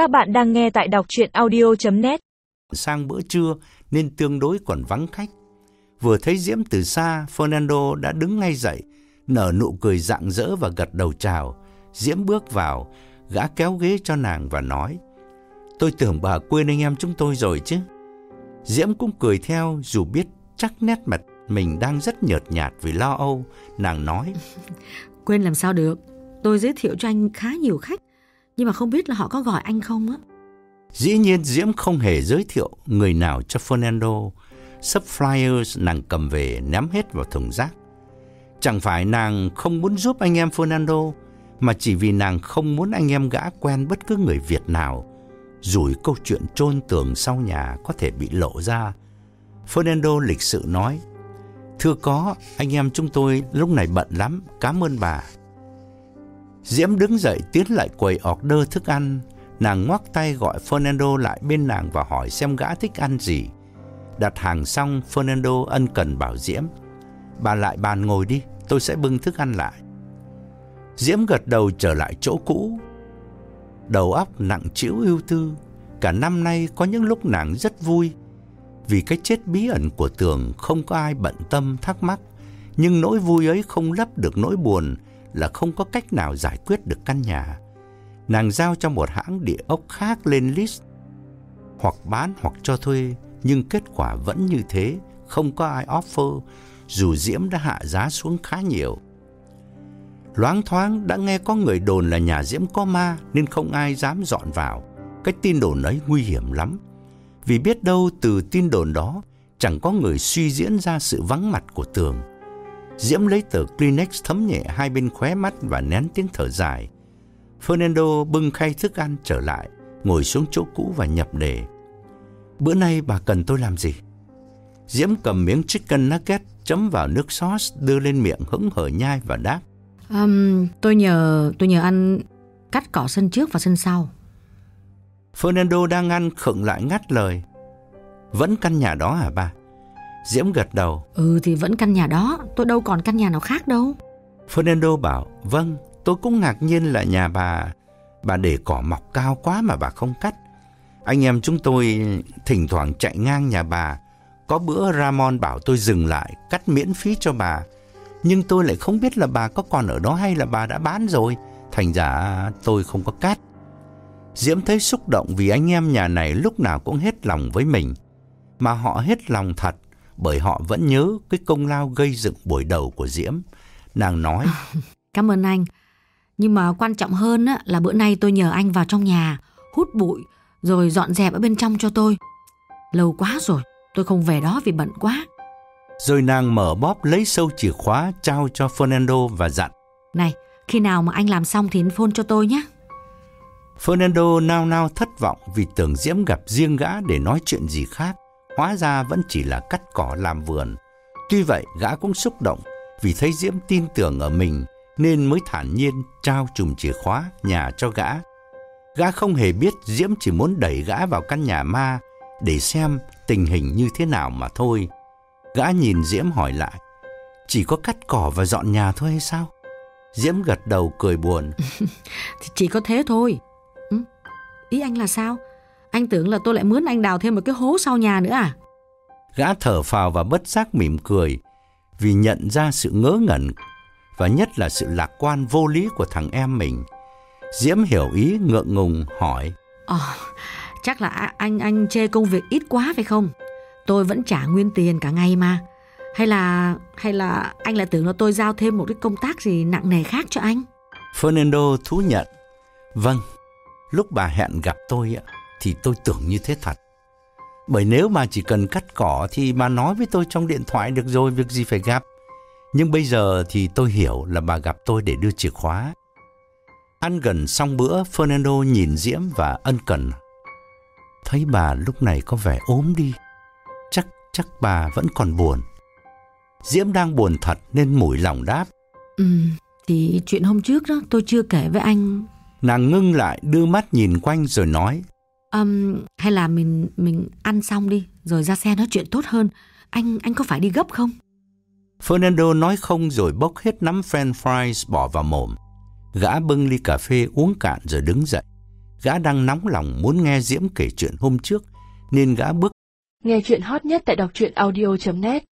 Các bạn đang nghe tại đọc chuyện audio.net Sang bữa trưa nên tương đối còn vắng khách. Vừa thấy Diễm từ xa, Fernando đã đứng ngay dậy, nở nụ cười rạng rỡ và gật đầu chào. Diễm bước vào, gã kéo ghế cho nàng và nói Tôi tưởng bà quên anh em chúng tôi rồi chứ. Diễm cũng cười theo dù biết chắc nét mặt mình đang rất nhợt nhạt vì lo âu. Nàng nói Quên làm sao được. Tôi giới thiệu cho anh khá nhiều khách, nhưng mà không biết là họ có gọi anh không á. Dĩ nhiên Diễm không hề giới thiệu người nào cho Fernando. Sắp flyers nàng cầm về ném hết vào thùng rác. Chẳng phải nàng không muốn giúp anh em Fernando, mà chỉ vì nàng không muốn anh em gã quen bất cứ người Việt nào, rủi câu chuyện trôn tường sau nhà có thể bị lộ ra. Fernando lịch sự nói, Thưa có, anh em chúng tôi lúc này bận lắm, cảm ơn bà. Diễm đứng dậy tiến lại quầy order thức ăn. Nàng ngoắc tay gọi Fernando lại bên nàng và hỏi xem gã thích ăn gì. Đặt hàng xong, Fernando ân cần bảo Diễm. Bà lại bàn ngồi đi, tôi sẽ bưng thức ăn lại. Diễm gật đầu trở lại chỗ cũ. Đầu óc nặng trĩu ưu tư. Cả năm nay có những lúc nàng rất vui. Vì cái chết bí ẩn của Tường không có ai bận tâm thắc mắc. Nhưng nỗi vui ấy không lấp được nỗi buồn là không có cách nào giải quyết được căn nhà. Nàng giao cho một hãng địa ốc khác lên list, hoặc bán hoặc cho thuê, nhưng kết quả vẫn như thế, không có ai offer, dù Diễm đã hạ giá xuống khá nhiều. Loáng thoáng đã nghe có người đồn là nhà Diễm có ma nên không ai dám dọn vào. Cái tin đồn ấy nguy hiểm lắm. Vì biết đâu từ tin đồn đó chẳng có người suy diễn ra sự vắng mặt của tường. Diễm lấy tờ Kleenex thấm nhẹ hai bên khóe mắt và nén tiếng thở dài. Fernando bưng khay thức ăn trở lại, ngồi xuống chỗ cũ và nhập đề. Bữa nay bà cần tôi làm gì? Diễm cầm miếng chicken nugget chấm vào nước sauce đưa lên miệng hững hờ nhai và đáp. Um, tôi nhờ tôi nhờ anh cắt cỏ sân trước và sân sau. Fernando đang ăn khựng lại ngắt lời. Vẫn căn nhà đó hả bà? Diễm gật đầu. Ừ thì vẫn căn nhà đó, tôi đâu còn căn nhà nào khác đâu. Fernando bảo, vâng, tôi cũng ngạc nhiên là nhà bà, bà để cỏ mọc cao quá mà bà không cắt. Anh em chúng tôi thỉnh thoảng chạy ngang nhà bà, có bữa Ramon bảo tôi dừng lại, cắt miễn phí cho bà. Nhưng tôi lại không biết là bà có còn ở đó hay là bà đã bán rồi, thành ra tôi không có cắt. Diễm thấy xúc động vì anh em nhà này lúc nào cũng hết lòng với mình. Mà họ hết lòng thật, bởi họ vẫn nhớ cái công lao gây dựng buổi đầu của Diễm. Nàng nói, Cảm ơn anh. Nhưng mà quan trọng hơn á, là bữa nay tôi nhờ anh vào trong nhà, hút bụi, rồi dọn dẹp ở bên trong cho tôi. Lâu quá rồi, tôi không về đó vì bận quá. rồi nàng mở bóp lấy sâu chìa khóa trao cho Fernando và dặn. Này, khi nào mà anh làm xong thì anh phone cho tôi nhé. Fernando nao nao thất vọng vì tưởng Diễm gặp riêng gã để nói chuyện gì khác. Hóa ra vẫn chỉ là cắt cỏ làm vườn. Tuy vậy, gã cũng xúc động vì thấy Diễm tin tưởng ở mình nên mới thản nhiên trao chùm chìa khóa nhà cho gã. Gã không hề biết Diễm chỉ muốn đẩy gã vào căn nhà ma để xem tình hình như thế nào mà thôi. Gã nhìn Diễm hỏi lại, chỉ có cắt cỏ và dọn nhà thôi hay sao? Diễm gật đầu cười buồn. Thì chỉ có thế thôi. Ừ? Ý anh là sao? Anh tưởng là tôi lại mướn anh đào thêm một cái hố sau nhà nữa à? Gã thở phào và bất giác mỉm cười vì nhận ra sự ngớ ngẩn và nhất là sự lạc quan vô lý của thằng em mình. Diễm hiểu ý ngượng ngùng hỏi. Ờ, chắc là anh anh chê công việc ít quá phải không? Tôi vẫn trả nguyên tiền cả ngày mà. Hay là hay là anh lại tưởng là tôi giao thêm một cái công tác gì nặng nề khác cho anh? Fernando thú nhận. Vâng, lúc bà hẹn gặp tôi ạ, thì tôi tưởng như thế thật. Bởi nếu mà chỉ cần cắt cỏ thì bà nói với tôi trong điện thoại được rồi, việc gì phải gặp. Nhưng bây giờ thì tôi hiểu là bà gặp tôi để đưa chìa khóa. Ăn gần xong bữa, Fernando nhìn Diễm và ân cần. Thấy bà lúc này có vẻ ốm đi. Chắc, chắc bà vẫn còn buồn. Diễm đang buồn thật nên mủi lòng đáp. Ừ, thì chuyện hôm trước đó tôi chưa kể với anh. Nàng ngưng lại đưa mắt nhìn quanh rồi nói. Ừm, hay là mình mình ăn xong đi rồi ra xe nói chuyện tốt hơn. Anh anh có phải đi gấp không? Fernando nói không rồi bốc hết nắm french fries bỏ vào mồm. Gã bưng ly cà phê uống cạn rồi đứng dậy. Gã đang nóng lòng muốn nghe Diễm kể chuyện hôm trước, nên gã bước. Nghe chuyện hot nhất tại đọc truyện audio.net